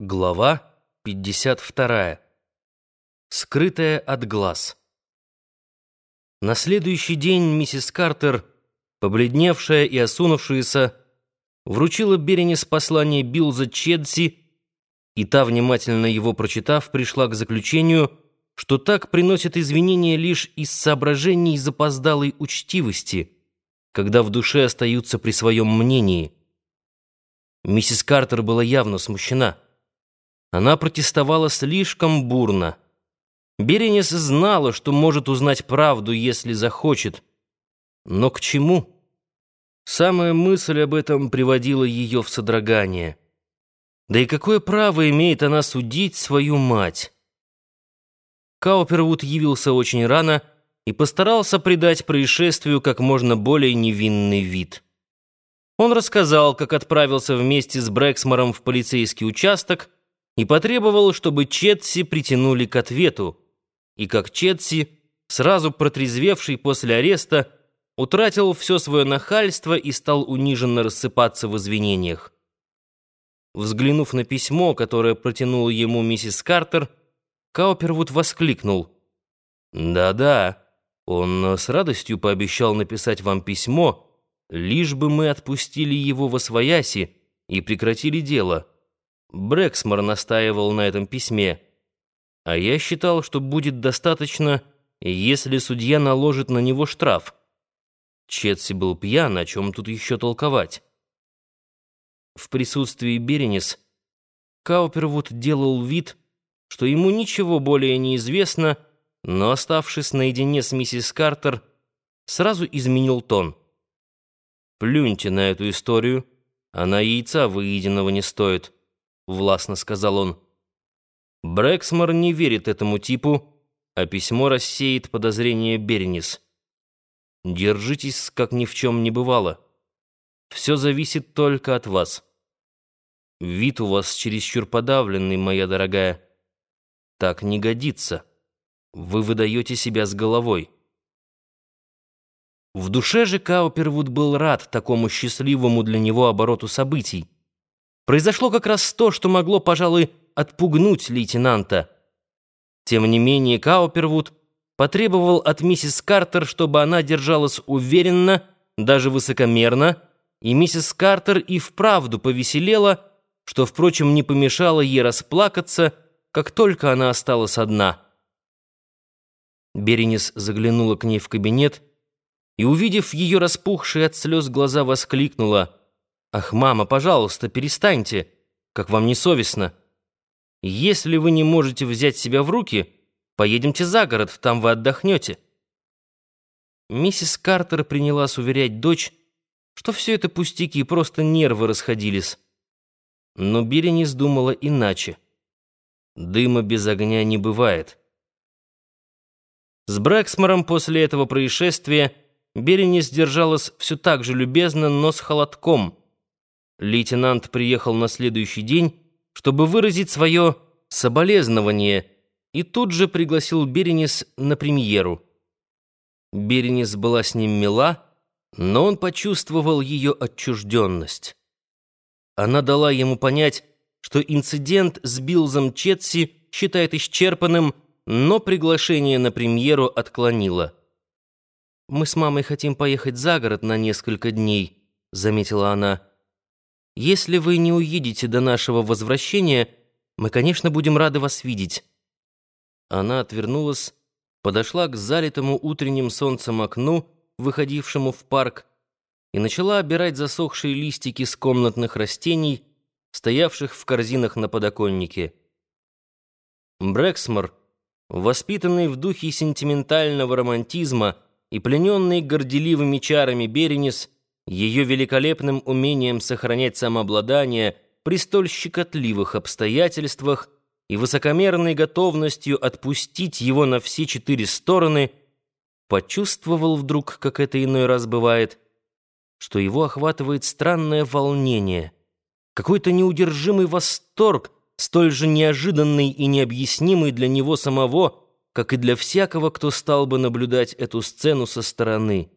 Глава 52. Скрытая от глаз. На следующий день миссис Картер, побледневшая и осунувшаяся, вручила Беренис послание Билза Чедси, и та, внимательно его прочитав, пришла к заключению, что так приносит извинения лишь из соображений запоздалой учтивости, когда в душе остаются при своем мнении. Миссис Картер была явно смущена. Она протестовала слишком бурно. Беренис знала, что может узнать правду, если захочет. Но к чему? Самая мысль об этом приводила ее в содрогание. Да и какое право имеет она судить свою мать? Каупервуд явился очень рано и постарался придать происшествию как можно более невинный вид. Он рассказал, как отправился вместе с Брэксмором в полицейский участок, и потребовал, чтобы Четси притянули к ответу, и как Четси, сразу протрезвевший после ареста, утратил все свое нахальство и стал униженно рассыпаться в извинениях. Взглянув на письмо, которое протянула ему миссис Картер, Каупервуд воскликнул. «Да-да, он с радостью пообещал написать вам письмо, лишь бы мы отпустили его во свояси и прекратили дело». Брэксмор настаивал на этом письме, а я считал, что будет достаточно, если судья наложит на него штраф. Четси был пьян, о чем тут еще толковать? В присутствии Беренис Каупервуд делал вид, что ему ничего более не известно, но, оставшись наедине с миссис Картер, сразу изменил тон. «Плюньте на эту историю, она яйца выеденного не стоит». — властно сказал он. Брэксмор не верит этому типу, а письмо рассеет подозрение Бернис. Держитесь, как ни в чем не бывало. Все зависит только от вас. Вид у вас чересчур подавленный, моя дорогая. Так не годится. Вы выдаете себя с головой. В душе же Каупервуд был рад такому счастливому для него обороту событий. Произошло как раз то, что могло, пожалуй, отпугнуть лейтенанта. Тем не менее, Каупервуд потребовал от миссис Картер, чтобы она держалась уверенно, даже высокомерно, и миссис Картер и вправду повеселела, что, впрочем, не помешало ей расплакаться, как только она осталась одна. Беренис заглянула к ней в кабинет и, увидев ее распухшие от слез глаза, воскликнула — «Ах, мама, пожалуйста, перестаньте, как вам не совестно. Если вы не можете взять себя в руки, поедемте за город, там вы отдохнете». Миссис Картер принялась уверять дочь, что все это пустяки, просто нервы расходились. Но Беренис думала иначе. Дыма без огня не бывает. С Брэксмором после этого происшествия Беренис держалась все так же любезно, но с холодком — Лейтенант приехал на следующий день, чтобы выразить свое соболезнование, и тут же пригласил Беренис на премьеру. Беренис была с ним мила, но он почувствовал ее отчужденность. Она дала ему понять, что инцидент с Билзом Четси считает исчерпанным, но приглашение на премьеру отклонила. «Мы с мамой хотим поехать за город на несколько дней», — заметила она. Если вы не уедете до нашего возвращения, мы, конечно, будем рады вас видеть». Она отвернулась, подошла к залитому утренним солнцем окну, выходившему в парк, и начала обирать засохшие листики с комнатных растений, стоявших в корзинах на подоконнике. Брэксмор, воспитанный в духе сентиментального романтизма и плененный горделивыми чарами Беренис, ее великолепным умением сохранять самообладание при столь щекотливых обстоятельствах и высокомерной готовностью отпустить его на все четыре стороны, почувствовал вдруг, как это иной раз бывает, что его охватывает странное волнение, какой-то неудержимый восторг, столь же неожиданный и необъяснимый для него самого, как и для всякого, кто стал бы наблюдать эту сцену со стороны.